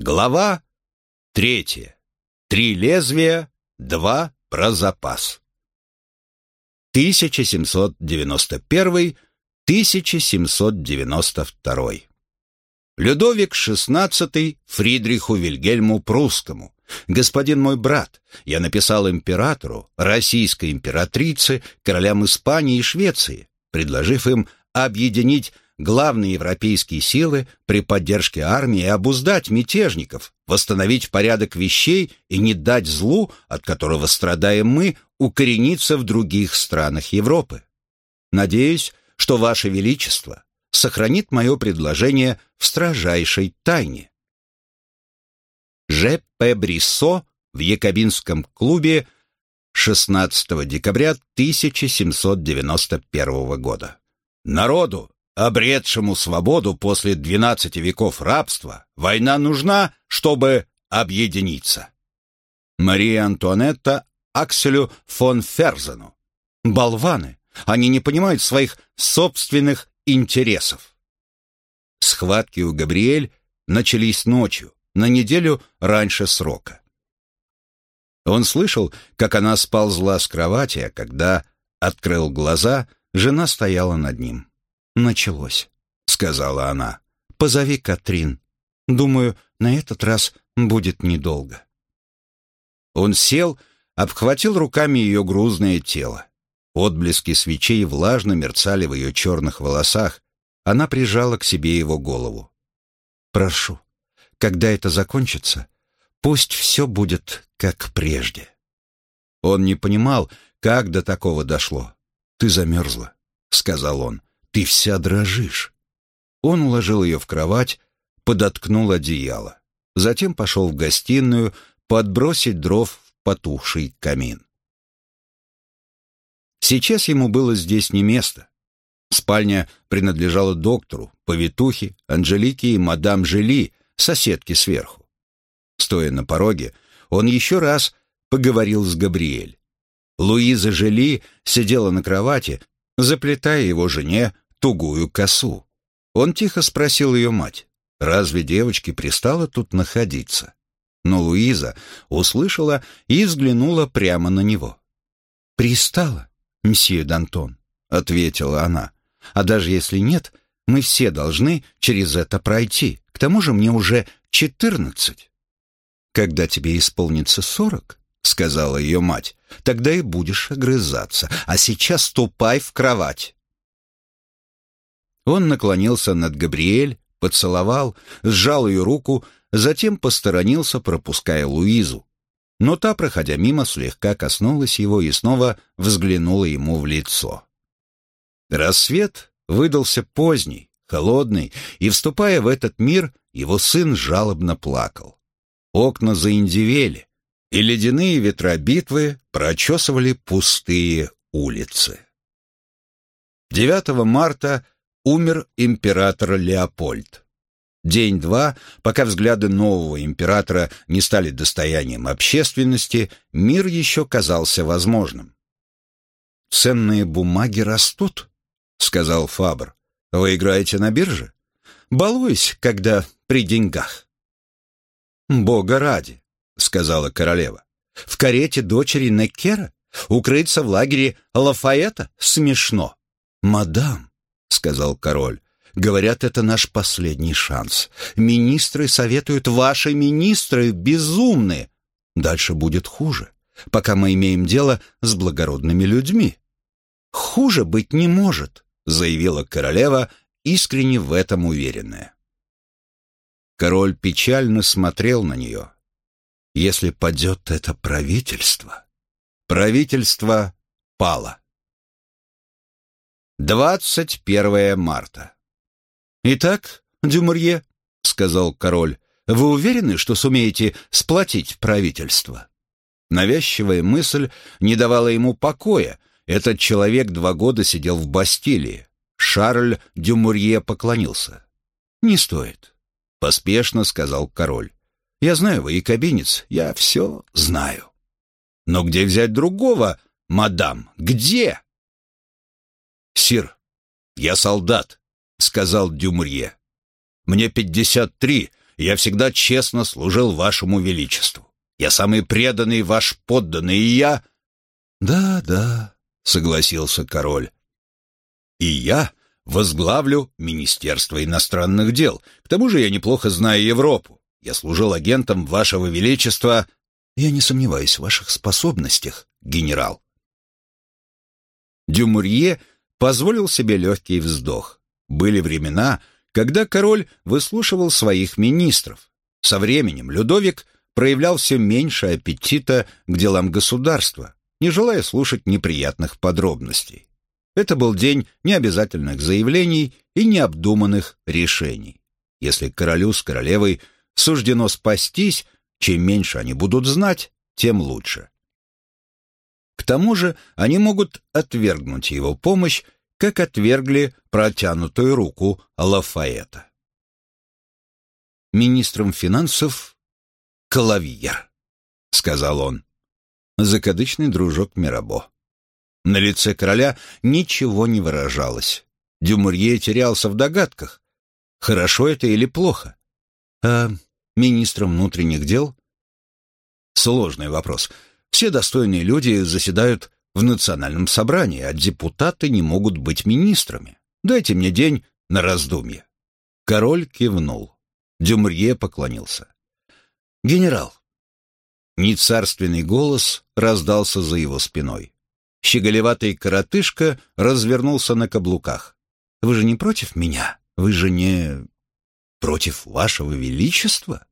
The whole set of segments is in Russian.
Глава третья. Три лезвия, два про запас. 1791-1792. Людовик XVI Фридриху Вильгельму Прусскому. Господин мой брат, я написал императору, российской императрице, королям Испании и Швеции, предложив им объединить главные европейские силы при поддержке армии обуздать мятежников, восстановить порядок вещей и не дать злу, от которого страдаем мы, укорениться в других странах Европы. Надеюсь, что Ваше Величество сохранит мое предложение в строжайшей тайне. Ж. П. Бриссо в Якобинском клубе 16 декабря 1791 года. Народу, обретшему свободу после двенадцати веков рабства, война нужна, чтобы объединиться. Мария Антуанетта Акселю фон Ферзену. Болваны, они не понимают своих собственных интересов. Схватки у Габриэль начались ночью, на неделю раньше срока. Он слышал, как она сползла с кровати, а когда открыл глаза, жена стояла над ним началось», — сказала она. «Позови Катрин. Думаю, на этот раз будет недолго». Он сел, обхватил руками ее грузное тело. Отблески свечей влажно мерцали в ее черных волосах. Она прижала к себе его голову. «Прошу, когда это закончится, пусть все будет как прежде». Он не понимал, как до такого дошло. «Ты замерзла», — сказал он. Ты вся дрожишь». Он уложил ее в кровать, подоткнул одеяло. Затем пошел в гостиную подбросить дров в потухший камин. Сейчас ему было здесь не место. Спальня принадлежала доктору, повитухе, Анжелике и мадам Жили, соседке сверху. Стоя на пороге, он еще раз поговорил с Габриэль. Луиза Жили сидела на кровати, заплетая его жене тугую косу. Он тихо спросил ее мать, разве девочке пристало тут находиться? Но Луиза услышала и взглянула прямо на него. «Пристало, мсье Д'Антон», — ответила она. «А даже если нет, мы все должны через это пройти. К тому же мне уже четырнадцать». «Когда тебе исполнится сорок», — сказала ее мать, — «тогда и будешь огрызаться. А сейчас ступай в кровать». Он наклонился над Габриэль, поцеловал, сжал ее руку, затем посторонился, пропуская Луизу. Но та, проходя мимо, слегка коснулась его и снова взглянула ему в лицо. Рассвет выдался поздний, холодный, и, вступая в этот мир, его сын жалобно плакал. Окна заиндивели, и ледяные ветра битвы прочесывали пустые улицы. 9 марта умер император Леопольд. День-два, пока взгляды нового императора не стали достоянием общественности, мир еще казался возможным. «Ценные бумаги растут», — сказал Фабр. «Вы играете на бирже? Балуюсь, когда при деньгах». «Бога ради», — сказала королева. «В карете дочери Неккера? Укрыться в лагере Лафаэта? Смешно». «Мадам, — сказал король. «Говорят, это наш последний шанс. Министры советуют, ваши министры безумны. Дальше будет хуже, пока мы имеем дело с благородными людьми». «Хуже быть не может», — заявила королева, искренне в этом уверенная. Король печально смотрел на нее. «Если падет это правительство...» Правительство пало. 21 марта. «Итак, Дюмурье», — сказал король, — «вы уверены, что сумеете сплотить правительство?» Навязчивая мысль не давала ему покоя. Этот человек два года сидел в Бастилии. Шарль Дюмурье поклонился. «Не стоит», — поспешно сказал король. «Я знаю, вы якобинец, я все знаю». «Но где взять другого, мадам, где?» «Сир, я солдат», — сказал Дюмурье. «Мне пятьдесят три, я всегда честно служил вашему величеству. Я самый преданный ваш подданный, и я...» «Да, да», — согласился король. «И я возглавлю Министерство иностранных дел. К тому же я неплохо знаю Европу. Я служил агентом вашего величества. Я не сомневаюсь в ваших способностях, генерал». Дюмурье позволил себе легкий вздох. Были времена, когда король выслушивал своих министров. Со временем Людовик проявлял все меньше аппетита к делам государства, не желая слушать неприятных подробностей. Это был день необязательных заявлений и необдуманных решений. Если королю с королевой суждено спастись, чем меньше они будут знать, тем лучше. К тому же они могут отвергнуть его помощь как отвергли протянутую руку Лафаэта. «Министром финансов Калавьер», — сказал он, закадычный дружок Мирабо. На лице короля ничего не выражалось. Дюмурье терялся в догадках. Хорошо это или плохо? А министром внутренних дел? Сложный вопрос. Все достойные люди заседают в национальном собрании, а депутаты не могут быть министрами. Дайте мне день на раздумье». Король кивнул. Дюмрье поклонился. «Генерал». Нецарственный голос раздался за его спиной. Щеголеватый коротышка развернулся на каблуках. «Вы же не против меня? Вы же не против вашего величества?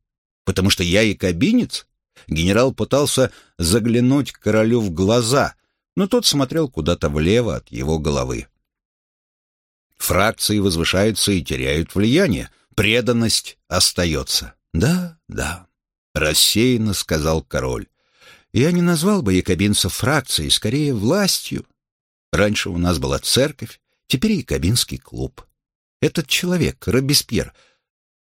Потому что я и кабинец?» Генерал пытался заглянуть королю в глаза, но тот смотрел куда-то влево от его головы. Фракции возвышаются и теряют влияние, преданность остается. «Да, да», — рассеянно сказал король. «Я не назвал бы якобинцев фракцией, скорее властью. Раньше у нас была церковь, теперь якобинский клуб. Этот человек, Робеспьер,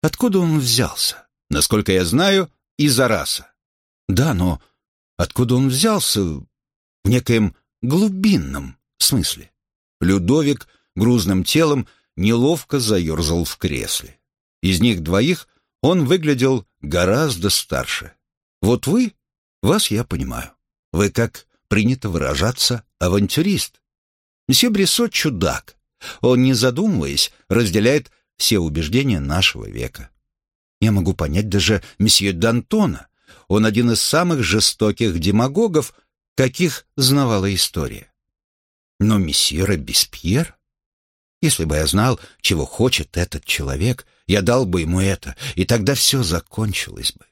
откуда он взялся? Насколько я знаю, из Араса. Да, но откуда он взялся, в некоем глубинном смысле. Людовик грузным телом неловко заерзал в кресле. Из них двоих он выглядел гораздо старше. Вот вы, вас я понимаю. Вы, как принято выражаться, авантюрист. Месье Брессо — чудак. Он, не задумываясь, разделяет все убеждения нашего века. Я могу понять даже месье Д'Антона. Он один из самых жестоких демагогов — каких знавала история. Но месье Робеспьер? Если бы я знал, чего хочет этот человек, я дал бы ему это, и тогда все закончилось бы.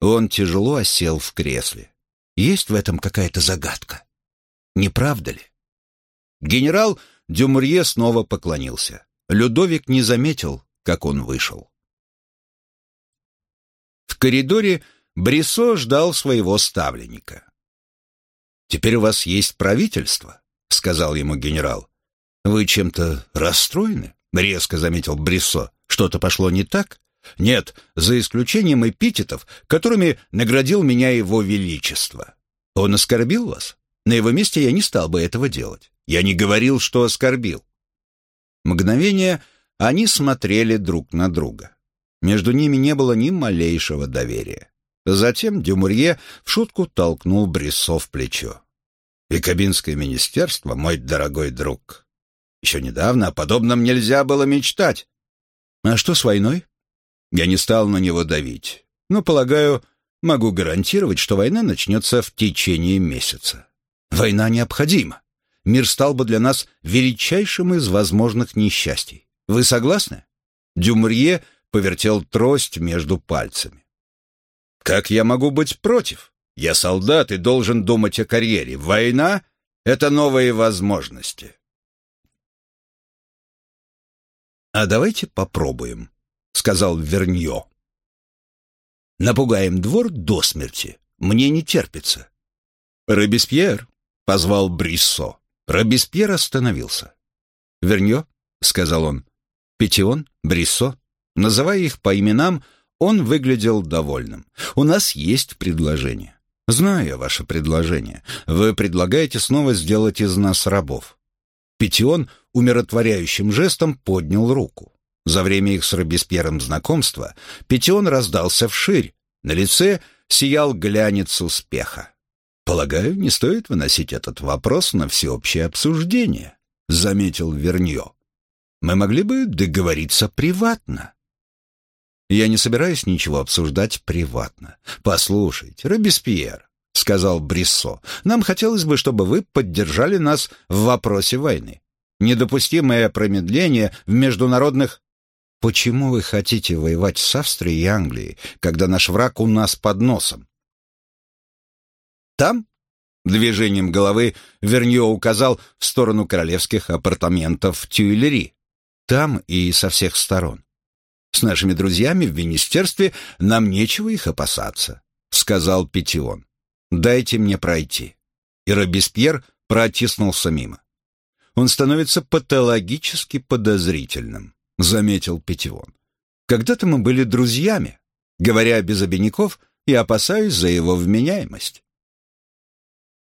Он тяжело осел в кресле. Есть в этом какая-то загадка? Не правда ли? Генерал Дюмурье снова поклонился. Людовик не заметил, как он вышел. В коридоре Брисо ждал своего ставленника. «Теперь у вас есть правительство», — сказал ему генерал. «Вы чем-то расстроены?» — резко заметил Бриссо. «Что-то пошло не так?» «Нет, за исключением эпитетов, которыми наградил меня его величество. Он оскорбил вас? На его месте я не стал бы этого делать. Я не говорил, что оскорбил». Мгновение они смотрели друг на друга. Между ними не было ни малейшего доверия. Затем Дюмурье в шутку толкнул Брессо в плечо. «И кабинское министерство, мой дорогой друг. Еще недавно о подобном нельзя было мечтать. А что с войной?» Я не стал на него давить, но, полагаю, могу гарантировать, что война начнется в течение месяца. Война необходима. Мир стал бы для нас величайшим из возможных несчастий. Вы согласны? Дюмурье повертел трость между пальцами. Как я могу быть против? Я солдат и должен думать о карьере. Война — это новые возможности. «А давайте попробуем», — сказал Верньо. «Напугаем двор до смерти. Мне не терпится». «Робеспьер», — позвал Бриссо. Робеспьер остановился. «Верньо», — сказал он, — «Петион, Бриссо, называя их по именам, — он выглядел довольным. «У нас есть предложение». «Знаю ваше предложение. Вы предлагаете снова сделать из нас рабов». Петион умиротворяющим жестом поднял руку. За время их с Робеспьером знакомства Петион раздался вширь, на лице сиял глянец успеха. «Полагаю, не стоит выносить этот вопрос на всеобщее обсуждение», — заметил Верньо. «Мы могли бы договориться приватно». «Я не собираюсь ничего обсуждать приватно. Послушайте, Робеспьер», — сказал Бриссо, «нам хотелось бы, чтобы вы поддержали нас в вопросе войны. Недопустимое промедление в международных Почему вы хотите воевать с Австрией и Англией, когда наш враг у нас под носом? Там, движением головы, Верньо указал в сторону королевских апартаментов Тюильри. Там и со всех сторон. С нашими друзьями в министерстве нам нечего их опасаться, сказал Петион. Дайте мне пройти. И Робеспьер протиснулся мимо. Он становится патологически подозрительным. — заметил Петион. «Когда-то мы были друзьями. Говоря без обиняков, я опасаюсь за его вменяемость».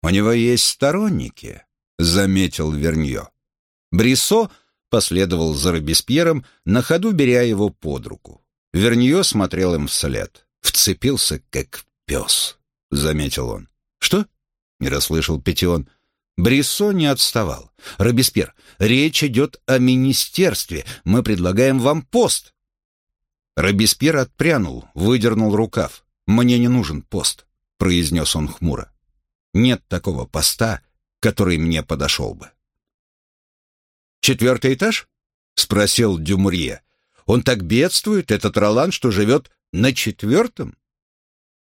«У него есть сторонники», — заметил Верньо. Брисо последовал за Робеспьером, на ходу беря его под руку. Верньо смотрел им вслед. «Вцепился, как пес», — заметил он. «Что?» — не расслышал Петион. Бриссо не отставал. «Робеспьер, речь идет о министерстве. Мы предлагаем вам пост». Робеспьер отпрянул, выдернул рукав. «Мне не нужен пост», — произнес он хмуро. «Нет такого поста, который мне подошел бы». «Четвертый этаж?» — спросил Дюмурье. «Он так бедствует, этот Ролан, что живет на четвертом?»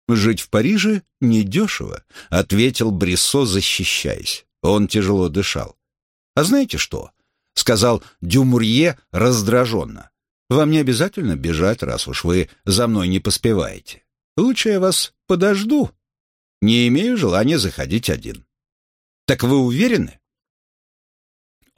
«Жить в Париже недешево», — ответил Бриссо, защищаясь. Он тяжело дышал. «А знаете что?» — сказал Дюмурье раздраженно. «Вам не обязательно бежать, раз уж вы за мной не поспеваете. Лучше я вас подожду. Не имею желания заходить один». «Так вы уверены?»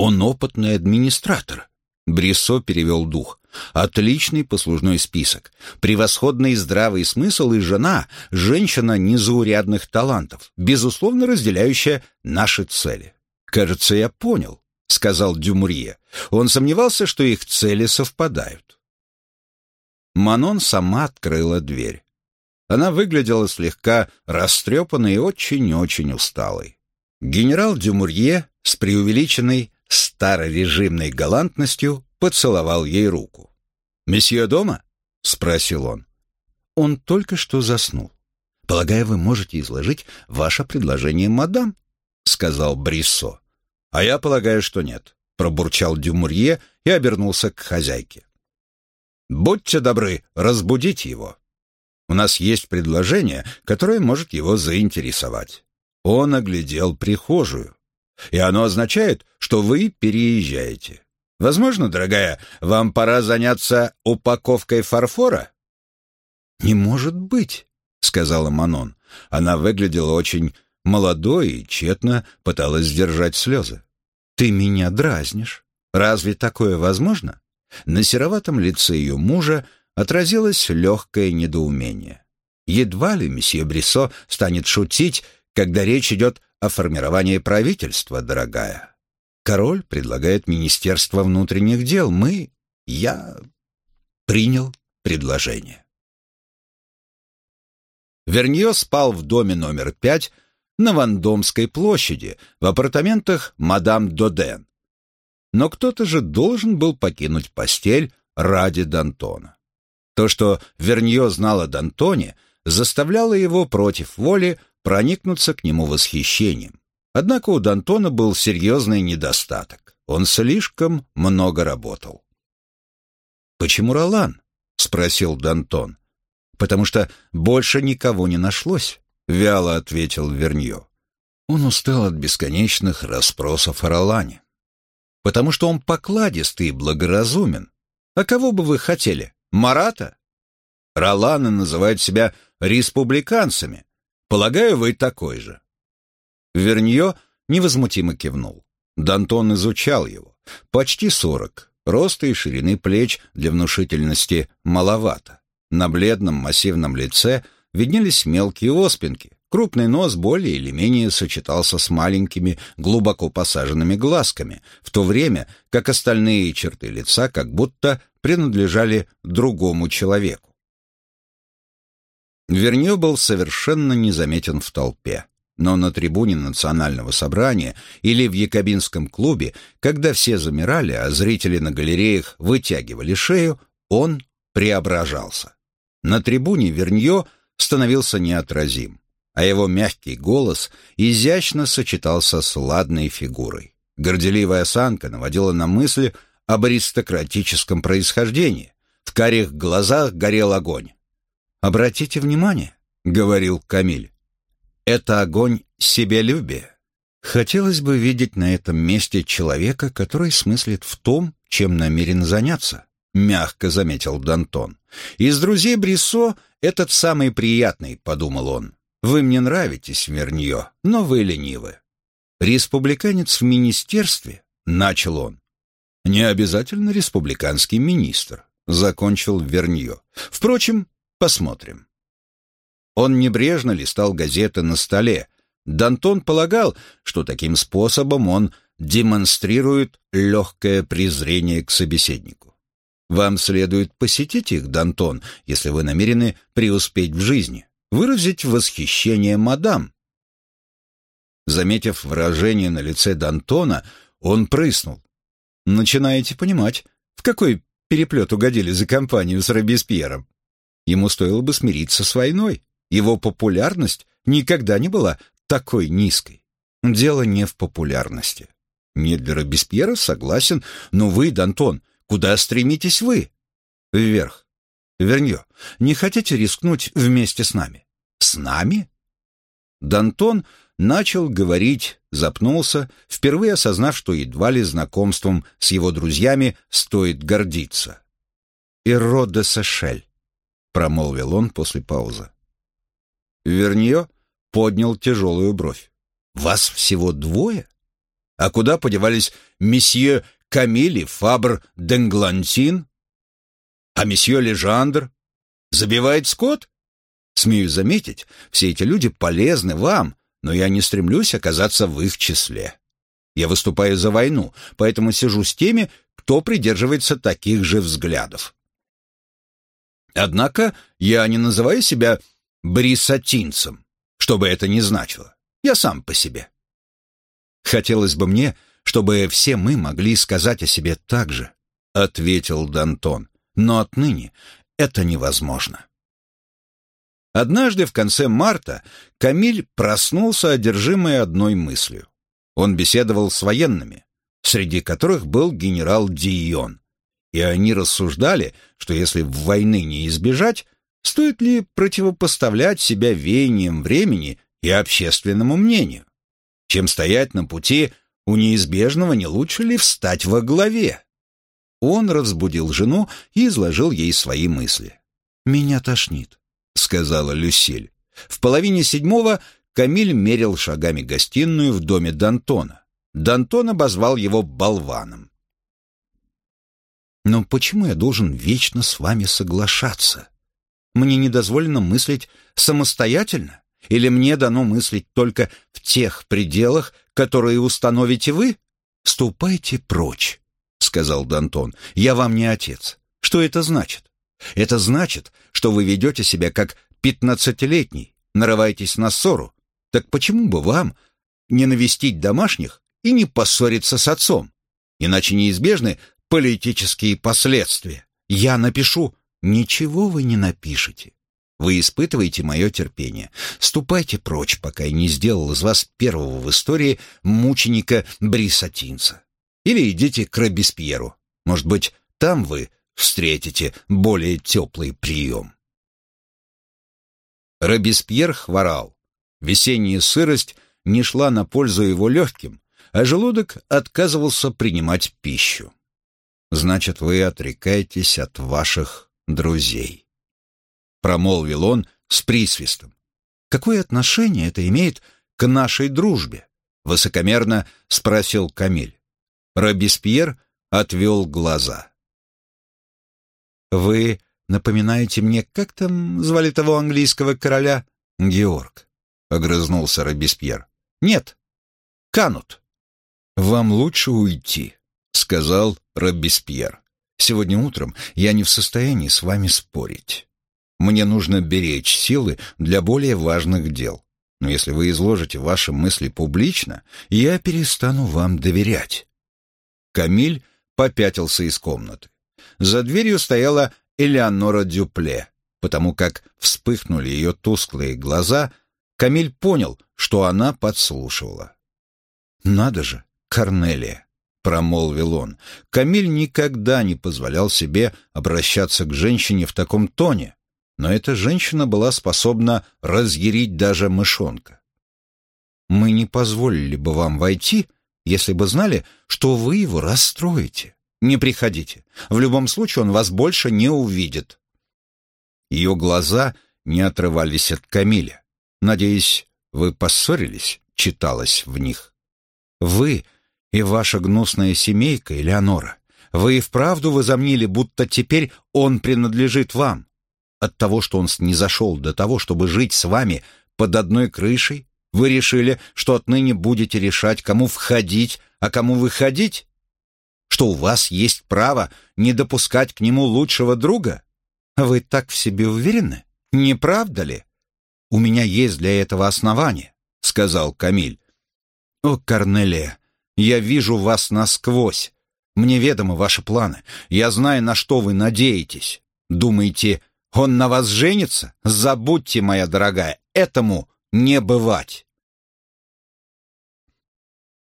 «Он опытный администратор», — Брисо перевел дух. «Отличный послужной список, превосходный здравый смысл и жена, женщина незаурядных талантов, безусловно разделяющая наши цели». «Кажется, я понял», — сказал Дюмурье. Он сомневался, что их цели совпадают. Манон сама открыла дверь. Она выглядела слегка растрепанной и очень-очень усталой. Генерал Дюмурье с преувеличенной старорежимной галантностью поцеловал ей руку. «Месье дома?» — спросил он. Он только что заснул. «Полагаю, вы можете изложить ваше предложение, мадам?» — сказал Бриссо. «А я полагаю, что нет», — пробурчал Дюмурье и обернулся к хозяйке. «Будьте добры, разбудите его. У нас есть предложение, которое может его заинтересовать». Он оглядел прихожую. «И оно означает, что вы переезжаете. Возможно, дорогая, вам пора заняться упаковкой фарфора?» «Не может быть», — сказала Манон. Она выглядела очень молодой и тщетно пыталась сдержать слезы. «Ты меня дразнишь. Разве такое возможно?» На сероватом лице ее мужа отразилось легкое недоумение. Едва ли месье Брисо станет шутить, когда речь идет о формировании правительства, дорогая. Король предлагает Министерство внутренних дел. Мы... Я принял предложение. Вернье спал в доме номер пять на Вандомской площади в апартаментах мадам Доден. Но кто-то же должен был покинуть постель ради Д'Антона. То, что Вернье знал о Д'Антоне, заставляло его против воли проникнуться к нему восхищением. Однако у Д'Антона был серьезный недостаток. Он слишком много работал. «Почему Ролан?» — спросил Д'Антон. «Потому что больше никого не нашлось», — вяло ответил Верньо. Он устал от бесконечных расспросов о Ролане. «Потому что он покладистый и благоразумен. А кого бы вы хотели? Марата?» Роланы называют себя республиканцами. Полагаю, вы такой же. Вернье невозмутимо кивнул. Дантон изучал его. Почти сорок. Роста и ширины плеч для внушительности маловато. На бледном массивном лице виднелись мелкие оспинки. Крупный нос более или менее сочетался с маленькими, глубоко посаженными глазками, в то время как остальные черты лица как будто принадлежали другому человеку. Вернье был совершенно незаметен в толпе. Но на трибуне национального собрания или в якобинском клубе, когда все замирали, а зрители на галереях вытягивали шею, он преображался. На трибуне Вернье становился неотразим, а его мягкий голос изящно сочетался с ладной фигурой. Горделивая осанка наводила на мысли об аристократическом происхождении. В карих глазах горел огонь. «Обратите внимание», — говорил Камиль, — «это огонь себялюбия. Хотелось бы видеть на этом месте человека, который смыслит в том, чем намерен заняться», — мягко заметил Дантон. «Из друзей Бриссо этот самый приятный», — подумал он. «Вы мне нравитесь, Вернье, но вы ленивы». «Республиканец в министерстве», — начал он. «Не обязательно республиканский министр», — закончил Вернье. «Впрочем, посмотрим». Он небрежно листал газеты на столе. Дантон полагал, что таким способом он демонстрирует легкое презрение к собеседнику. Вам следует посетить их, Дантон, если вы намерены преуспеть в жизни, выразить восхищение мадам, Заметив выражение на лице Д'Антона, он прыснул. «Начинаете понимать, в какой переплет угодили за компанию с Робеспьером. Ему стоило бы смириться с войной. Его популярность никогда не была такой низкой. Дело не в популярности. Не для Робеспьера, согласен, но вы, Д'Антон, куда стремитесь вы? Вверх. Вернье, не хотите рискнуть вместе с нами? С нами? Д'Антон начал говорить, запнулся, впервые осознав, что едва ли знакомством с его друзьями стоит гордиться. «Ирро де Сешель», — промолвил он после паузы. Вернье поднял тяжелую бровь. «Вас всего двое? А куда подевались месье Камиль Фабр Денглантин? А месье Лежандр? Забивает скот? Смею заметить, все эти люди полезны вам, но я не стремлюсь оказаться в их числе. Я выступаю за войну, поэтому сижу с теми, кто придерживается таких же взглядов. Однако я не называю себя брисатинцем, что бы это ни значило. Я сам по себе. Хотелось бы мне, чтобы все мы могли сказать о себе так же, ответил Дантон, но отныне это невозможно. Однажды в конце марта Камиль проснулся одержимый одной мыслью. Он беседовал с военными, среди которых был генерал Дион, и они рассуждали, что если войны не избежать, стоит ли противопоставлять себя веяниям времени и общественному мнению? Чем стоять на пути у неизбежного, не лучше ли встать во главе? Он разбудил жену и изложил ей свои мысли. «Меня тошнит. — сказала Люсиль. В половине седьмого Камиль мерил шагами гостиную в доме Д'Антона. Д'Антон обозвал его болваном. «Но почему я должен вечно с вами соглашаться? Мне не дозволено мыслить самостоятельно? Или мне дано мыслить только в тех пределах, которые установите вы? Ступайте прочь», — сказал Д'Антон. «Я вам не отец. Что это значит? Это значит, что вы ведете себя как пятнадцатилетний, нарываетесь на ссору. Так почему бы вам не навестить домашних и не поссориться с отцом? Иначе неизбежны политические последствия. Я напишу. Ничего вы не напишете. Вы испытываете мое терпение. Ступайте прочь, пока я не сделал из вас первого в истории мученика Брисатинца. Или идите к Робеспьеру. Может быть, там вы встретите более теплый прием. Робеспьер хворал. Весенняя сырость не шла на пользу его легким, а желудок отказывался принимать пищу. «Значит, вы отрекаетесь от ваших друзей», — промолвил он с присвистом. «Какое отношение это имеет к нашей дружбе?» — высокомерно спросил Камиль. Робеспьер отвел глаза. «Вы напоминаете мне, как там звали того английского короля?» «Георг», — огрызнулся Робеспьер. «Нет, Канут». «Вам лучше уйти», — сказал Робеспьер. Сегодня утром я не в состоянии с вами спорить. Мне нужно беречь силы для более важных дел. Но если вы изложите ваши мысли публично, я перестану вам доверять». Камиль попятился из комнаты. За дверью стояла Элеонора Дюпле. Потому как вспыхнули ее тусклые глаза, Камиль понял, что она подслушивала. «Надо же, Корнелия!» — промолвил он. Камиль никогда не позволял себе обращаться к женщине в таком тоне, но эта женщина была способна разъярить даже мышонка. «Мы не позволили бы вам войти, если бы знали, что вы его расстроите. Не приходите. В любом случае он вас больше не увидит». Ее глаза не отрывались от Камиля. «Надеюсь, вы поссорились?» — читалось в них. «Вы и ваша гнусная семейка, Элеонора, вы и вправду возомнили, будто теперь он принадлежит вам. От того, что он снизошел до того, чтобы жить с вами под одной крышей, вы решили, что отныне будете решать, кому входить, а кому выходить? Что у вас есть право не допускать к нему лучшего друга? Вы так в себе уверены? Не правда ли? У меня есть для этого основания, сказал Камиль. О, Корнелия, я вижу вас насквозь. Мне ведомы ваши планы. Я знаю, на что вы надеетесь. Думаете, он на вас женится? Забудьте, моя дорогая, этому не бывать.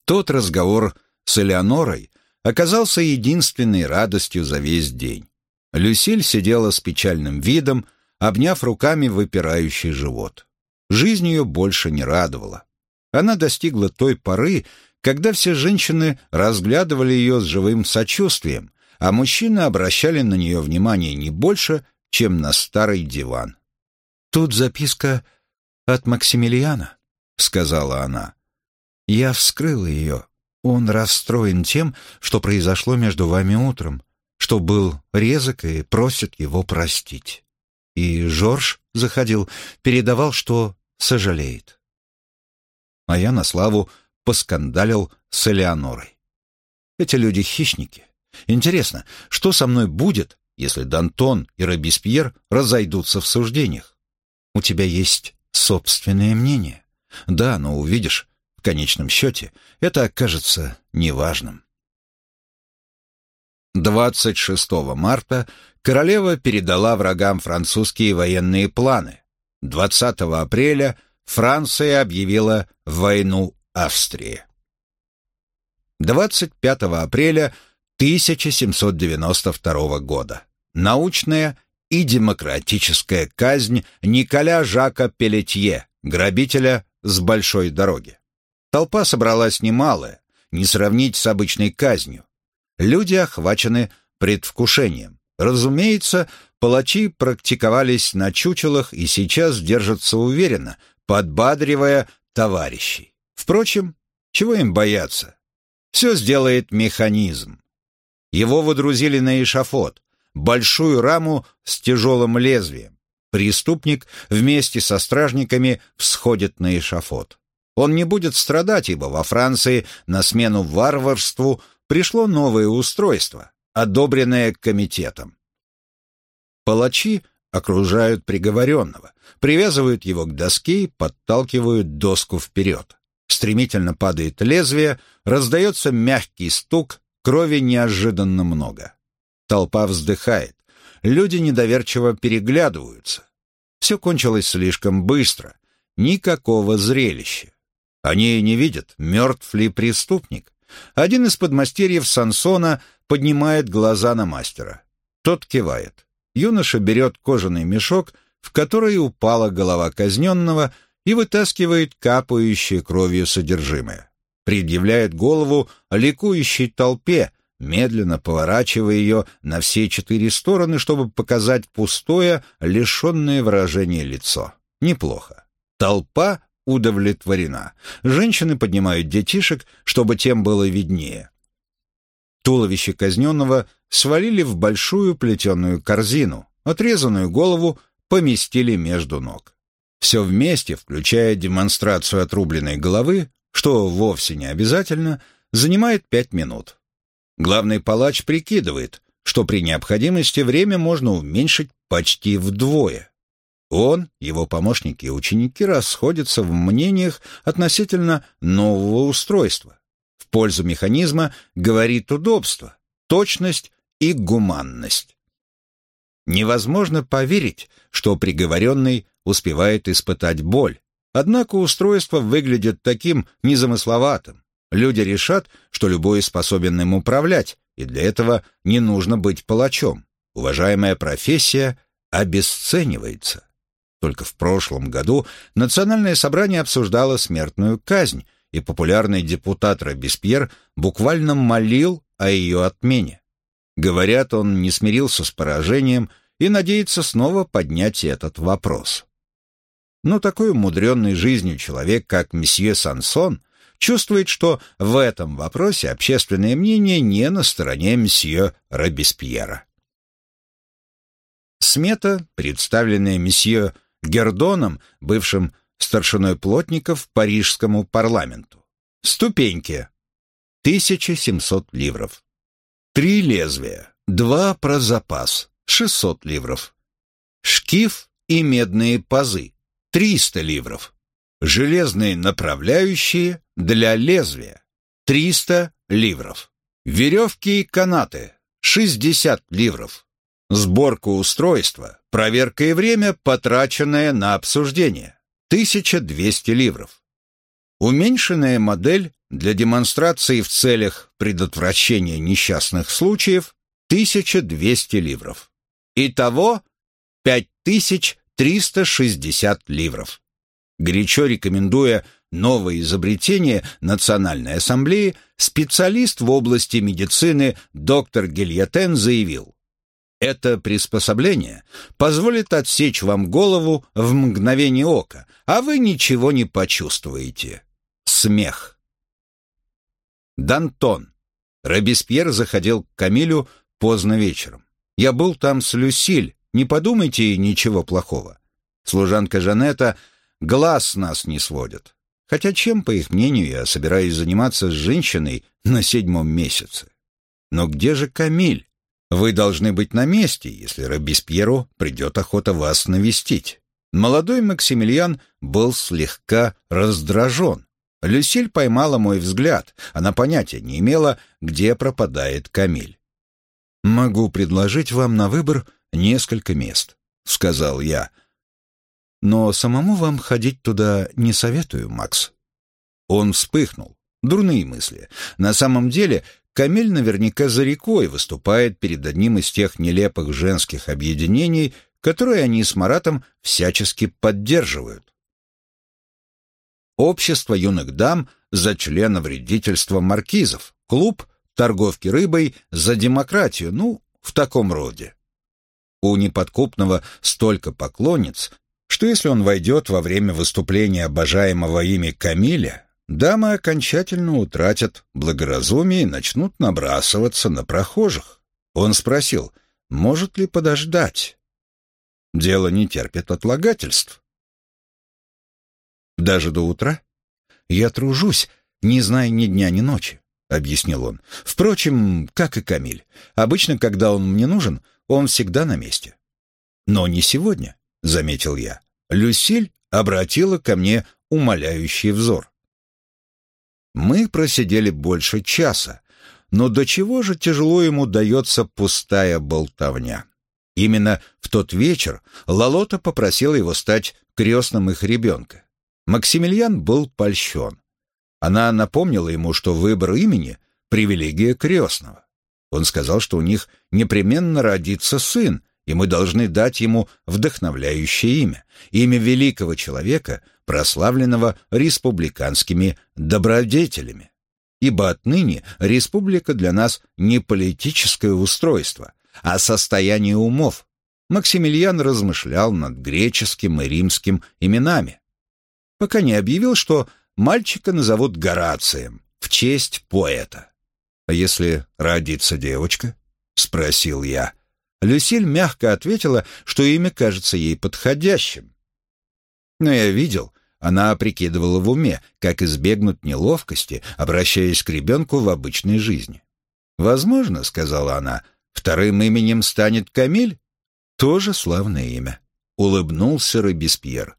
Тот разговор с Элеонорой оказался единственной радостью за весь день. Люсиль сидела с печальным видом, обняв руками выпирающий живот. Жизнь ее больше не радовала. Она достигла той поры, когда все женщины разглядывали ее с живым сочувствием, а мужчины обращали на нее внимание не больше, чем на старый диван. «Тут записка от Максимилиана», — сказала она. «Я вскрыла ее. Он расстроен тем, что произошло между вами утром, что был резок и просит его простить. И Жорж заходил, передавал, что сожалеет. А я на славу поскандалил с Элеонорой. Эти люди хищники. Интересно, что со мной будет, если Дантон и Робеспьер разойдутся в суждениях. У тебя есть собственное мнение. Да, но увидишь, в конечном счете, это окажется неважным. 26 марта королева передала врагам французские военные планы. 20 апреля Франция объявила войну Австрии. 25 апреля 1792 года. Научная и демократическая казнь Николя Жака Пелетье, грабителя с большой дороги. Толпа собралась немалая, не сравнить с обычной казнью. Люди охвачены предвкушением. Разумеется, палачи практиковались на чучелах и сейчас держатся уверенно, подбадривая товарищей. Впрочем, чего им бояться? Все сделает механизм. Его водрузили на эшафот, большую раму с тяжелым лезвием. Преступник вместе со стражниками всходит на эшафот. Он не будет страдать, ибо во Франции на смену варварству пришло новое устройство, одобренное комитетом. Палачи окружают приговоренного, привязывают его к доске и подталкивают доску вперед. Стремительно падает лезвие, раздается мягкий стук, Крови неожиданно много. Толпа вздыхает. Люди недоверчиво переглядываются. Все кончилось слишком быстро. Никакого зрелища. Они не видят, мертв ли преступник. Один из подмастерьев Сансона поднимает глаза на мастера. Тот кивает. Юноша берет кожаный мешок, в который упала голова казненного, и вытаскивает капающее кровью содержимое предъявляет голову ликующей толпе, медленно поворачивая ее на все четыре стороны, чтобы показать пустое, лишенное выражения лицо. Неплохо. Толпа удовлетворена. Женщины поднимают детишек, чтобы тем было виднее. Туловище казненного свалили в большую плетеную корзину, отрезанную голову поместили между ног. Все вместе, включая демонстрацию отрубленной головы, что вовсе не обязательно, занимает пять минут. Главный палач прикидывает, что при необходимости время можно уменьшить почти вдвое. Он, его помощники и ученики расходятся в мнениях относительно нового устройства. В пользу механизма говорит удобство, точность и гуманность. Невозможно поверить, что приговоренный успевает испытать боль. Однако устройство выглядит таким незамысловатым. Люди решат, что любой способен им управлять, и для этого не нужно быть палачом. Уважаемая профессия обесценивается. Только в прошлом году Национальное собрание обсуждало смертную казнь, и популярный депутат Робеспьер буквально молил о ее отмене. Говорят, он не смирился с поражением и надеется снова поднять этот вопрос. Но такой умудренный жизнью человек, как месье Сансон, чувствует, что в этом вопросе общественное мнение не на стороне месье Робеспьера. Смета, представленная месье Гердоном, бывшим старшиной плотников парижскому парламенту. Ступеньки. 1700 ливров. Три лезвия. Два про запас. 600 ливров. Шкив и медные пазы. 300 ливров. Железные направляющие для лезвия. 300 ливров. Веревки и канаты. 60 ливров. Сборка устройства, проверка и время, потраченное на обсуждение. 1200 ливров. Уменьшенная модель для демонстрации в целях предотвращения несчастных случаев 1200 ливров. Итого 5360 ливров. Горячо рекомендуя новое изобретение Национальной ассамблеи, специалист в области медицины доктор Гильотен заявил, это приспособление позволит отсечь вам голову в мгновение ока, а вы ничего не почувствуете. Смех. Дантон. Робеспьер заходил к Камилю поздно вечером. Я был там с Люсиль, не подумайте ничего плохого. Служанка Жанетта глаз нас не сводит. Хотя чем, по их мнению, я собираюсь заниматься с женщиной на седьмом месяце? Но где же Камиль? Вы должны быть на месте, если Робеспьеру придет охота вас навестить. Молодой Максимилиан был слегка раздражен. Люсиль поймала мой взгляд. Она понятия не имела, где пропадает Камиль. «Могу предложить вам на выбор несколько мест», — сказал я. «Но самому вам ходить туда не советую, Макс». Он вспыхнул. Дурные мысли. На самом деле, Камиль наверняка за рекой выступает перед одним из тех нелепых женских объединений, которые они с Маратом всячески поддерживают. Общество юных дам за члена вредительства маркизов, клуб торговки рыбой за демократию, ну, в таком роде. У неподкупного столько поклонниц, что если он войдет во время выступления обожаемого ими Камиля, дамы окончательно утратят благоразумие и начнут набрасываться на прохожих. Он спросил, может ли подождать. Дело не терпит отлагательств. Даже до утра? Я тружусь, не зная ни дня, ни ночи, — объяснил он. Впрочем, как и Камиль. Обычно, когда он мне нужен, он всегда на месте. Но не сегодня, — заметил я. Люсиль обратила ко мне умоляющий взор. Мы просидели больше часа, но до чего же тяжело ему дается пустая болтовня. Именно в тот вечер Лалота попросила его стать крестным их ребенка. Максимилиан был польщен. Она напомнила ему, что выбор имени — привилегия крестного. Он сказал, что у них непременно родится сын, и мы должны дать ему вдохновляющее имя, имя великого человека, прославленного республиканскими добродетелями. Ибо отныне республика для нас не политическое устройство, а состояние умов. Максимилиан размышлял над греческим и римским именами, пока не объявил, что мальчика назовут Горацием в честь поэта. «А если родится девочка?» — спросил я. Люсиль мягко ответила, что имя кажется ей подходящим. Но я видел, она прикидывала в уме, как избегнуть неловкости, обращаясь к ребенку в обычной жизни. «Возможно, — сказала она, — Вторым именем станет Камиль? Тоже славное имя. Улыбнулся Робеспьер.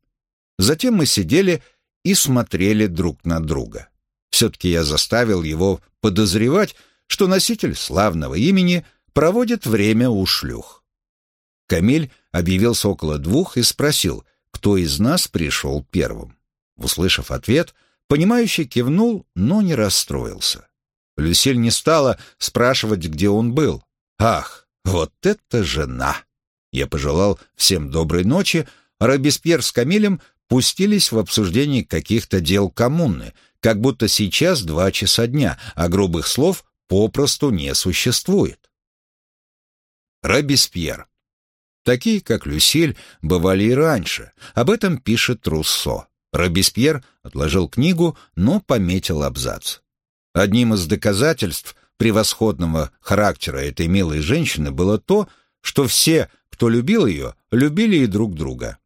Затем мы сидели и смотрели друг на друга. Все-таки я заставил его подозревать, что носитель славного имени проводит время у шлюх. Камиль объявился около двух и спросил, кто из нас пришел первым. Услышав ответ, понимающий кивнул, но не расстроился. Люсиль не стала спрашивать, где он был. «Ах, вот это жена!» Я пожелал всем доброй ночи, а Робеспьер с Камилем пустились в обсуждение каких-то дел коммуны, как будто сейчас два часа дня, а грубых слов попросту не существует. Робеспьер. Такие, как Люсиль, бывали и раньше. Об этом пишет Руссо. Робеспьер отложил книгу, но пометил абзац. Одним из доказательств превосходного характера этой милой женщины было то, что все, кто любил ее, любили и друг друга.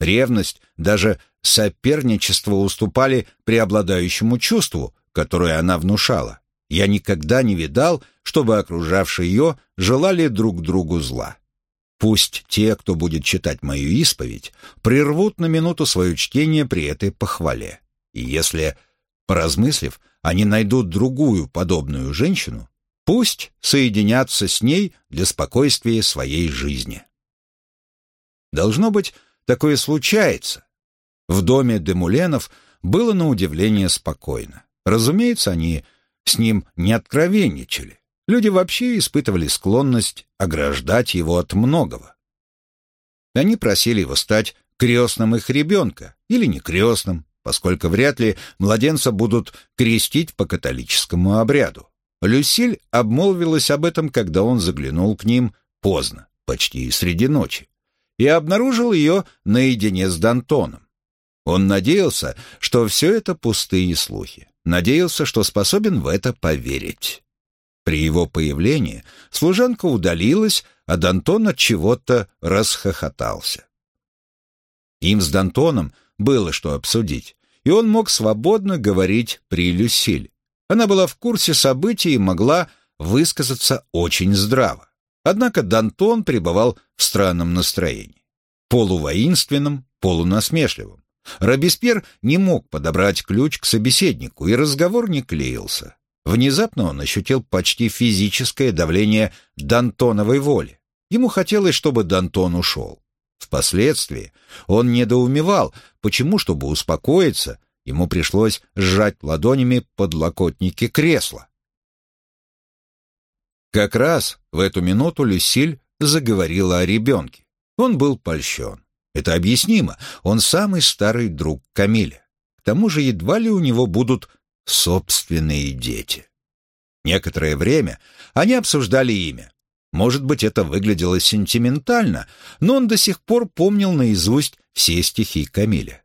Ревность, даже соперничество уступали преобладающему чувству, которое она внушала. Я никогда не видал, чтобы окружавшие ее желали друг другу зла. Пусть те, кто будет читать мою исповедь, прервут на минуту свое чтение при этой похвале. И если, поразмыслив, они найдут другую подобную женщину, пусть соединятся с ней для спокойствия своей жизни. Должно быть, такое случается. В доме Демуленов было на удивление спокойно. Разумеется, они с ним не откровенничали. Люди вообще испытывали склонность ограждать его от многого. Они просили его стать крестным их ребенка или не крестным, поскольку вряд ли младенца будут крестить по католическому обряду. Люсиль обмолвилась об этом, когда он заглянул к ним поздно, почти среди ночи, и обнаружил ее наедине с Д'Антоном. Он надеялся, что все это пустые слухи, надеялся, что способен в это поверить. При его появлении служанка удалилась, а Д'Антон от чего-то расхохотался. Им с Д'Антоном было что обсудить, и он мог свободно говорить при Люсиль. Она была в курсе событий и могла высказаться очень здраво. Однако Д'Антон пребывал в странном настроении. Полувоинственном, полунасмешливом. Робеспьер не мог подобрать ключ к собеседнику, и разговор не клеился. Внезапно он ощутил почти физическое давление Д'Антоновой воли. Ему хотелось, чтобы Д'Антон ушел. Впоследствии он недоумевал, почему, чтобы успокоиться, ему пришлось сжать ладонями подлокотники кресла. Как раз в эту минуту Люсиль заговорила о ребенке. Он был польщен. Это объяснимо, он самый старый друг Камиля. К тому же едва ли у него будут собственные дети. Некоторое время они обсуждали имя. Может быть, это выглядело сентиментально, но он до сих пор помнил наизусть все стихи Камиля.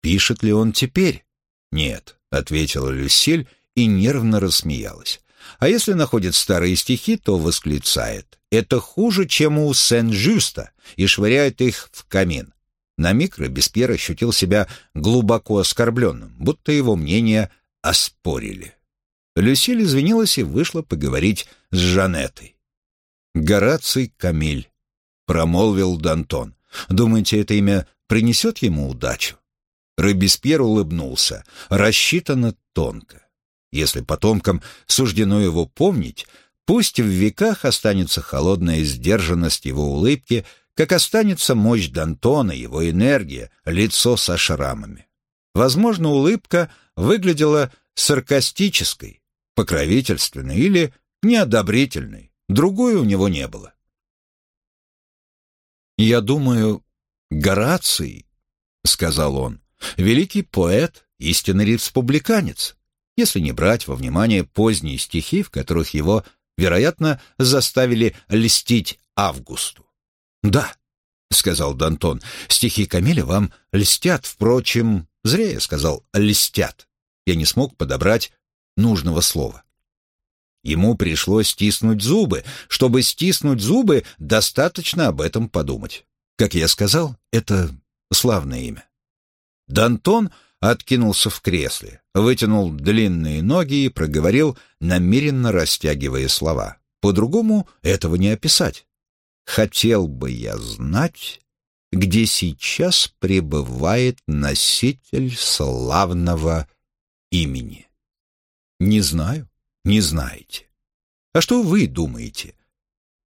Пишет ли он теперь? Нет, ответила Люсиль и нервно рассмеялась. А если находит старые стихи, то восклицает. Это хуже, чем у Сен-Жюста, и швыряет их в камин. На миг Робеспьер ощутил себя глубоко оскорбленным, будто его мнение оспорили. Люсиль извинилась и вышла поговорить с Жанетой. «Гораций Камиль», — промолвил Д'Антон. «Думаете, это имя принесет ему удачу?» Робеспьер улыбнулся, рассчитано тонко. Если потомкам суждено его помнить, пусть в веках останется холодная сдержанность его улыбки, как останется мощь Д'Антона, его энергия, лицо со шрамами. Возможно, улыбка выглядела саркастической, покровительственной или неодобрительной. Другой у него не было. «Я думаю, Гораций, — сказал он, — великий поэт, истинный республиканец, если не брать во внимание поздние стихи, в которых его, вероятно, заставили льстить Августу. «Да», — сказал Д'Антон, — «стихи Камиля вам льстят, впрочем, зря я сказал «льстят» я не смог подобрать нужного слова. Ему пришлось стиснуть зубы. Чтобы стиснуть зубы, достаточно об этом подумать. Как я сказал, это славное имя. Дантон откинулся в кресле, вытянул длинные ноги и проговорил, намеренно растягивая слова. По-другому этого не описать. Хотел бы я знать, где сейчас пребывает носитель славного имени. Не знаю, не знаете. А что вы думаете?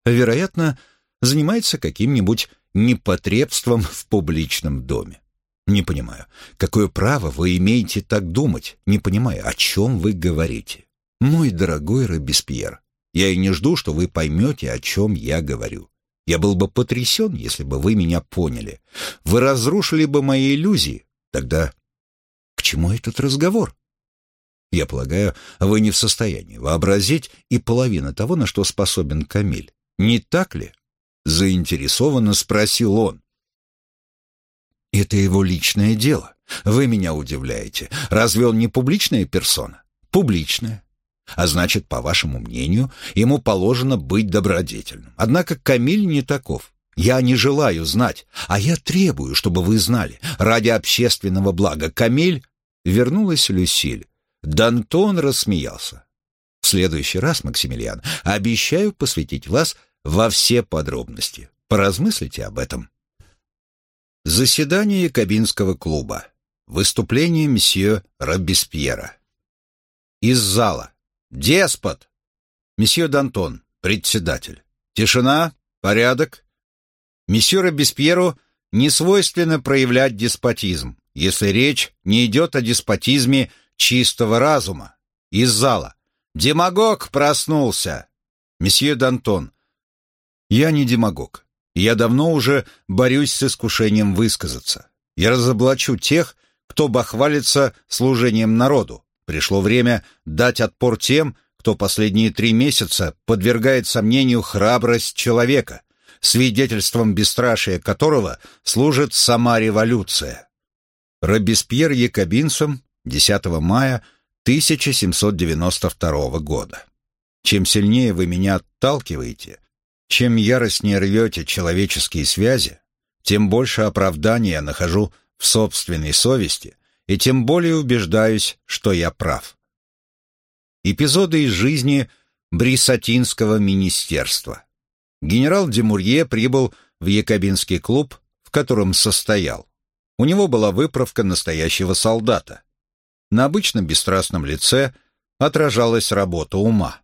Вероятно, занимается каким-нибудь непотребством в публичном доме. Не понимаю, какое право вы имеете так думать, не понимаю, о чем вы говорите. Мой дорогой Робеспьер, я и не жду, что вы поймете, о чем я говорю. Я был бы потрясен, если бы вы меня поняли. Вы разрушили бы мои иллюзии. Тогда к чему этот разговор? Я полагаю, вы не в состоянии вообразить и половину того, на что способен Камиль. Не так ли? Заинтересованно спросил он. Это его личное дело. Вы меня удивляете. Разве он не публичная персона? Публичная. А значит, по вашему мнению, ему положено быть добродетельным. Однако Камиль не таков. Я не желаю знать, а я требую, чтобы вы знали. Ради общественного блага Камиль вернулась Люсиль. Дантон рассмеялся. В следующий раз, Максимилиан, обещаю посвятить вас во все подробности. Поразмыслите об этом. Заседание Кабинского клуба. Выступление месье Робеспьера. Из зала. «Деспот!» «Месье Д'Антон, председатель». «Тишина, порядок». Месье Робеспьеру не свойственно проявлять деспотизм, если речь не идет о деспотизме чистого разума. Из зала. «Демагог проснулся!» «Месье Д'Антон, я не демагог. Я давно уже борюсь с искушением высказаться. Я разоблачу тех, кто бахвалится служением народу. Пришло время дать отпор тем, кто последние три месяца подвергает сомнению храбрость человека, свидетельством бесстрашия которого служит сама революция. Робеспьер Якобинцем 10 мая 1792 года. Чем сильнее вы меня отталкиваете, чем яростнее рвете человеческие связи, тем больше оправдания нахожу в собственной совести и тем более убеждаюсь, что я прав. Эпизоды из жизни Брисатинского министерства. Генерал Демурье прибыл в Якобинский клуб, в котором состоял. У него была выправка настоящего солдата. На обычно бесстрастном лице отражалась работа ума.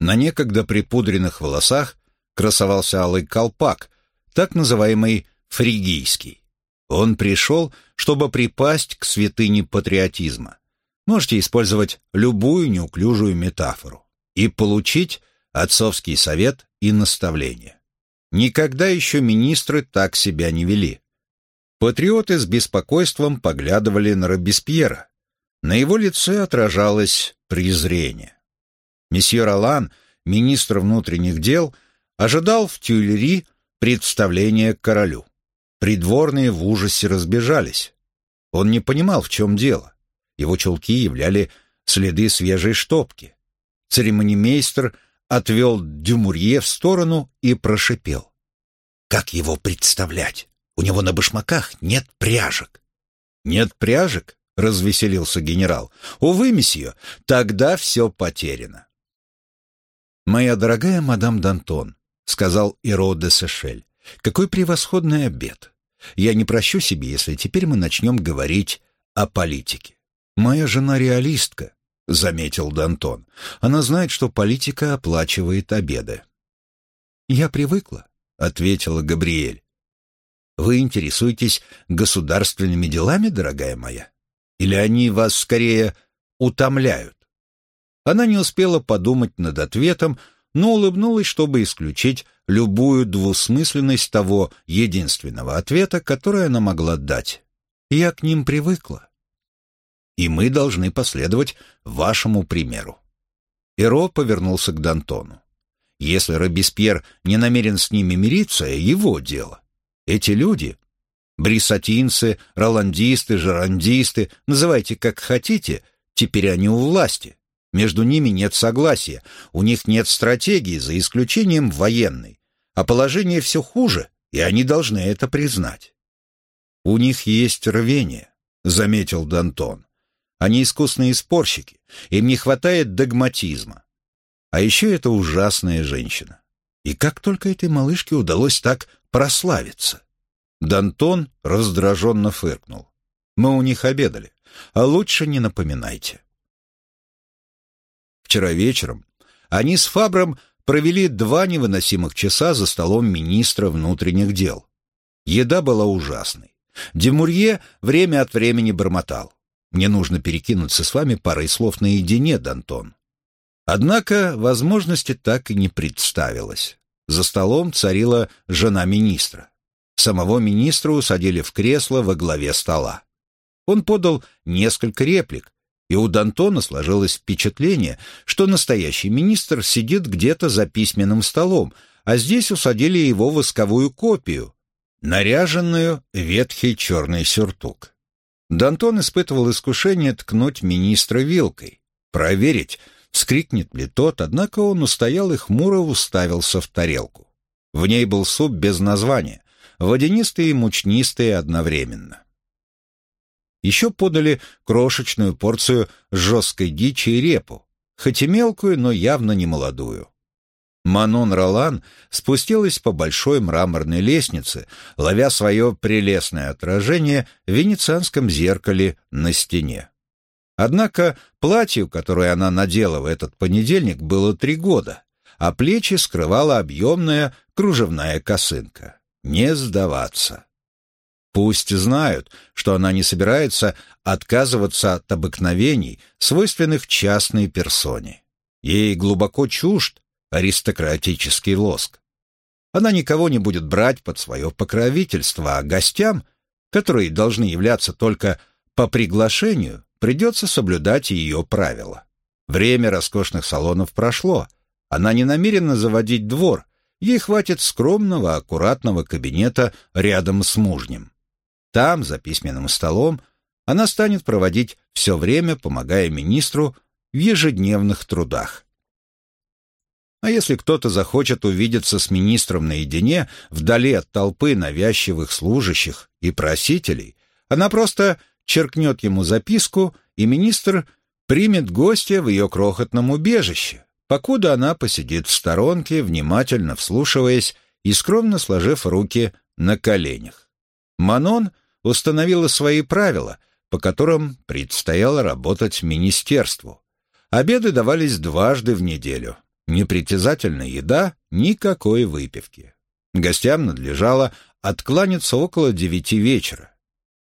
На некогда припудренных волосах красовался алый колпак, так называемый фригийский. Он пришел, чтобы припасть к святыне патриотизма. Можете использовать любую неуклюжую метафору и получить отцовский совет и наставление. Никогда еще министры так себя не вели. Патриоты с беспокойством поглядывали на Робеспьера. На его лице отражалось презрение. Месье Ролан, министр внутренних дел, ожидал в Тюильри представления королю. Придворные в ужасе разбежались. Он не понимал, в чем дело. Его чулки являли следы свежей штопки. Церемонимейстер отвел Дюмурье в сторону и прошипел. «Как его представлять? У него на башмаках нет пряжек». «Нет пряжек?» — развеселился генерал. «Увы, месье, тогда все потеряно». «Моя дорогая мадам Д'Антон», — сказал Иро де Сешель, какой превосходный обед! Я не прощу себе, если теперь мы начнем говорить о политике. Моя жена реалистка, — заметил Д'Антон. Она знает, что политика оплачивает обеды. «Я привыкла», — ответила Габриэль. «Вы интересуетесь государственными делами, дорогая моя? Или они вас скорее утомляют?» Она не успела подумать над ответом, но улыбнулась, чтобы исключить любую двусмысленность того единственного ответа, который она могла дать. Я к ним привыкла. И мы должны последовать вашему примеру. Эро повернулся к Д'Антону. Если Робеспьер не намерен с ними мириться, его дело. Эти люди, брисатинцы, роландисты, жерандисты, называйте как хотите, теперь они у власти. Между ними нет согласия, у них нет стратегии, за исключением военной. А положение все хуже, и они должны это признать. «У них есть рвение», — заметил Дантон. «Они искусные спорщики, им не хватает догматизма. А еще это ужасная женщина. И как только этой малышке удалось так прославиться? Дантон раздраженно фыркнул. Мы у них обедали, а лучше не напоминайте. Вчера вечером они с Фабром провели два невыносимых часа за столом министра внутренних дел. Еда была ужасной. Демурье время от времени бормотал. «Мне нужно перекинуться с вами парой слов наедине, Дантон». Однако возможности так и не представилось. За столом царила жена министра. Самого министра усадили в кресло во главе стола. Он подал несколько реплик, и у Д'Антона сложилось впечатление, что настоящий министр сидит где-то за письменным столом, а здесь усадили его восковую копию, наряженную ветхий черный сюртук. Д'Антон испытывал искушение ткнуть министра вилкой, проверить, вскрикнет ли тот, однако он устоял и хмуро уставился в тарелку. В ней был суп без названия, водянистый и мучнистый одновременно. Еще подали крошечную порцию жесткой дичи и репу, хоть и мелкую, но явно не молодую. Манон Ролан спустилась по большой мраморной лестнице, ловя свое прелестное отражение в венецианском зеркале на стене. Однако платью, которое она надела в этот понедельник, было три года, а плечи скрывала объемная кружевная косынка. Не сдаваться. Пусть знают, что она не собирается отказываться от обыкновений, свойственных частной персоне. Ей глубоко чужд аристократический лоск. Она никого не будет брать под свое покровительство, а гостям, которые должны являться только по приглашению, придется соблюдать ее правила. Время роскошных салонов прошло. Она не намерена заводить двор, ей хватит скромного, аккуратного кабинета рядом с мужним. Там, за письменным столом, она станет проводить все время, помогая министру в ежедневных трудах. А если кто-то захочет увидеться с министром наедине, вдали от толпы навязчивых служащих и просителей, она просто черкнет ему записку, и министр примет гостя в ее крохотном убежище, покуда она посидит в сторонке, внимательно вслушиваясь и скромно сложив руки на коленях. Манон — установила свои правила, по которым предстояло работать министерству. Обеды давались дважды в неделю. Непритязательная еда, никакой выпивки. Гостям надлежало откланяться около девяти вечера.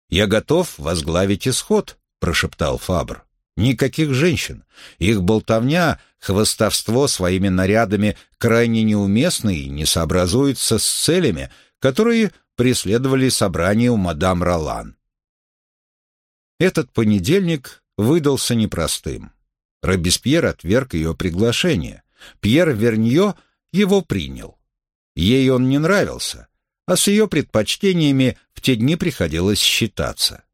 «Я готов возглавить исход», — прошептал Фабр. «Никаких женщин. Их болтовня, хвостовство своими нарядами крайне неуместны и не сообразуются с целями, которые преследовали собрание у мадам Ролан. Этот понедельник выдался непростым. Робеспьер отверг ее приглашение. Пьер Вернье его принял. Ей он не нравился, а с ее предпочтениями в те дни приходилось считаться.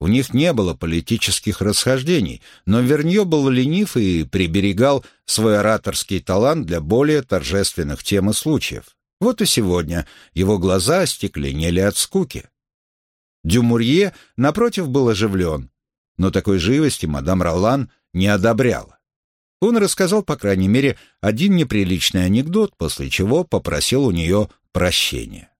У них не было политических расхождений, но Вернье был ленив и приберегал свой ораторский талант для более торжественных тем и случаев. Вот и сегодня его глаза остекленели от скуки. Дюмурье, напротив, был оживлен, но такой живости мадам Ролан не одобряла. Он рассказал, по крайней мере, один неприличный анекдот, после чего попросил у нее прощения.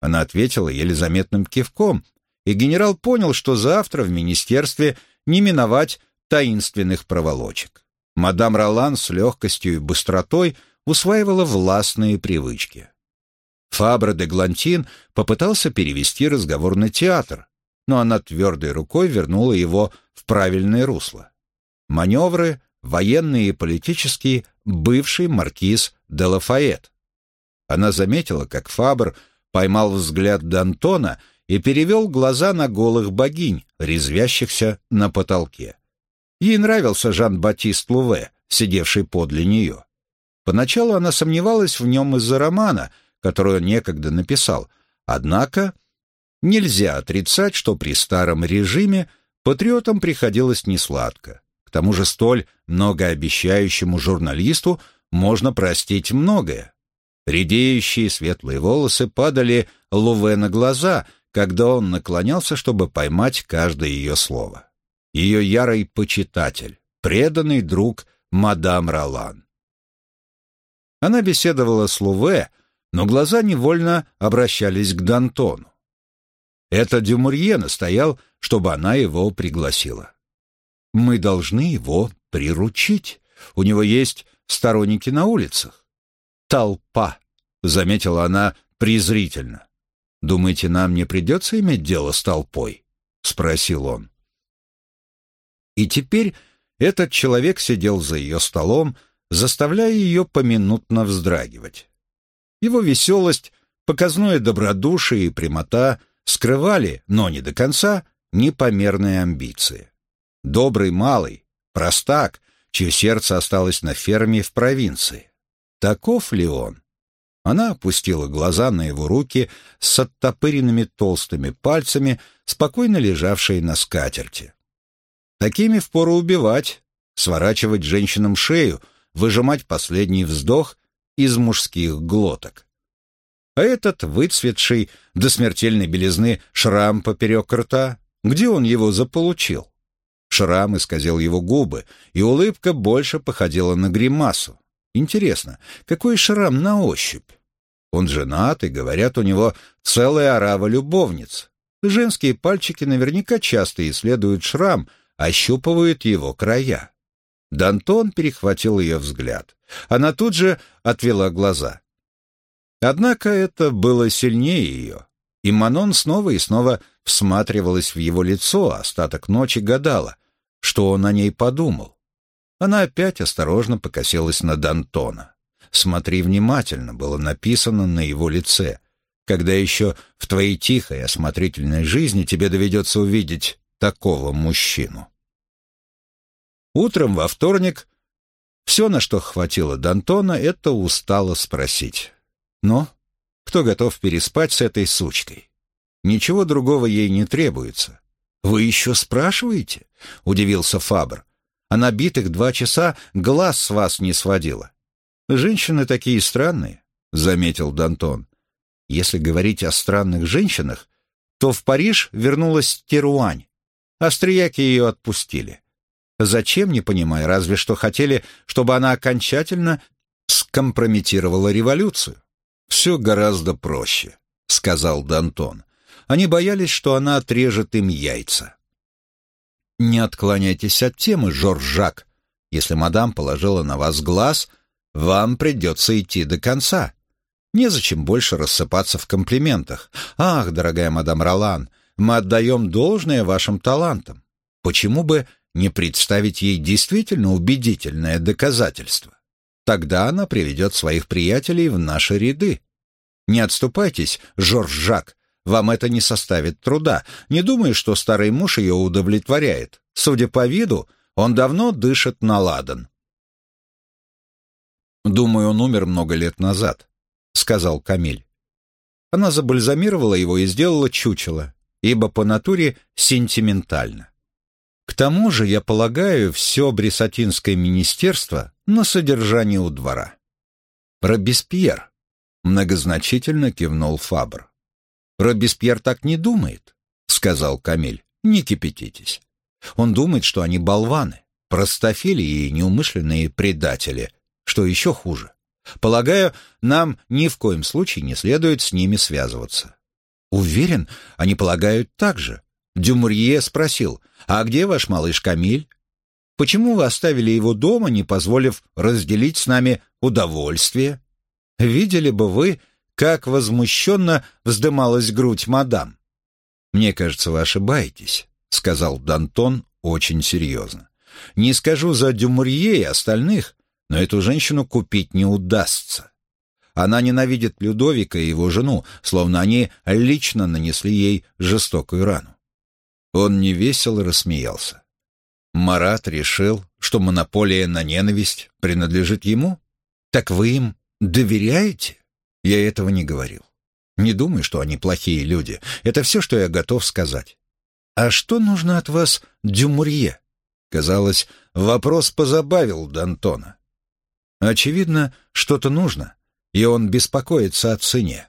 Она ответила еле заметным кивком, и генерал понял, что завтра в министерстве не миновать таинственных проволочек. Мадам Ролан с легкостью и быстротой усваивала властные привычки. Фабра де Глантин попытался перевести разговор на театр, но она твердой рукой вернула его в правильное русло. Маневры, военные и политические, бывший маркиз де Лафайет. Она заметила, как Фабр поймал взгляд Д'Антона и перевел глаза на голых богинь, резвящихся на потолке. Ей нравился Жан-Батист Луве, сидевший подле нее. Поначалу она сомневалась в нем из-за романа, который он некогда написал, однако нельзя отрицать, что при старом режиме патриотам приходилось несладко. К тому же столь многообещающему журналисту можно простить многое. Редеющие светлые волосы падали Луве на глаза, когда он наклонялся, чтобы поймать каждое ее слово. Ее ярый почитатель, преданный друг мадам Ролан. Она беседовала с Луве, но глаза невольно обращались к Д'Антону. Это Дюмурье настоял, чтобы она его пригласила. «Мы должны его приручить. У него есть сторонники на улицах». «Толпа», — заметила она презрительно. «Думаете, нам не придется иметь дело с толпой?» — спросил он. И теперь этот человек сидел за ее столом, заставляя ее поминутно вздрагивать. Его веселость, показное добродушие и прямота скрывали, но не до конца, непомерные амбиции. Добрый малый, простак, чье сердце осталось на ферме в провинции. Таков ли он? Она опустила глаза на его руки с оттопыренными толстыми пальцами, спокойно лежавшие на скатерти. Такими впору убивать, сворачивать женщинам шею, выжимать последний вздох из мужских глоток. А этот выцветший до смертельной белизны шрам поперек рта, где он его заполучил? Шрам исказил его губы, и улыбка больше походила на гримасу. Интересно, какой шрам на ощупь? Он женат, и, говорят, у него целая орава любовниц. Женские пальчики наверняка часто исследуют шрам, ощупывают его края. Дантон перехватил ее взгляд. Она тут же отвела глаза. Однако это было сильнее ее, и Манон снова и снова всматривалась в его лицо, остаток ночи гадала, что он о ней подумал. Она опять осторожно покосилась на Д'Антона. «Смотри внимательно» было написано на его лице. Когда еще в твоей тихой осмотрительной жизни тебе доведется увидеть такого мужчину. Утром во вторник все, на что хватило Д'Антона, это устало спросить. «Но кто готов переспать с этой сучкой?» Ничего другого ей не требуется. «Вы еще спрашиваете?» — удивился Фабр. «Она битых два часа глаз с вас не сводила». «Женщины такие странные», — заметил Дантон. «Если говорить о странных женщинах, то в Париж вернулась Теруань. Австрияки ее отпустили. Зачем, не понимаю, разве что хотели, чтобы она окончательно скомпрометировала революцию. «Все гораздо проще», — сказал Дантон. Они боялись, что она отрежет им яйца. «Не отклоняйтесь от темы, Жоржак. Если мадам положила на вас глаз, вам придется идти до конца. Незачем больше рассыпаться в комплиментах. Ах, дорогая мадам Ролан, мы отдаем должное вашим талантам. Почему бы не представить ей действительно убедительное доказательство? Тогда она приведет своих приятелей в наши ряды. Не отступайтесь, Жорж Жак, вам это не составит труда. Не думаю, что старый муж ее удовлетворяет. Судя по виду, он давно дышит на ладан. «Думаю, он умер много лет назад», — сказал Камиль. Она забальзамировала его и сделала чучело, ибо по натуре сентиментально. К тому же, я полагаю, все Брисатинское министерство на содержании у двора. Робеспьер, многозначительно кивнул Фабр. «Робеспьер так не думает», — сказал Камиль. «Не кипятитесь. Он думает, что они болваны, простофили и неумышленные предатели, что еще хуже. Полагаю, нам ни в коем случае не следует с ними связываться». «Уверен, они полагают так же». Дюмурье спросил, «А где ваш малыш Камиль?» Почему вы оставили его дома, не позволив разделить с нами удовольствие? Видели бы вы, как возмущенно вздымалась грудь мадам. «Мне кажется, вы ошибаетесь», — сказал Дантон очень серьезно. «Не скажу за Дюмурье и остальных, но эту женщину купить не удастся. Она ненавидит Людовика и его жену, словно они лично нанесли ей жестокую рану». Он невесело рассмеялся. Марат решил, что монополия на ненависть принадлежит ему? Так вы им доверяете? Я этого не говорил. Не думаю, что они плохие люди. Это все, что я готов сказать. А что нужно от вас, Дюмурье? Казалось, вопрос позабавил Д'Антона. Очевидно, что-то нужно, и он беспокоится о цене.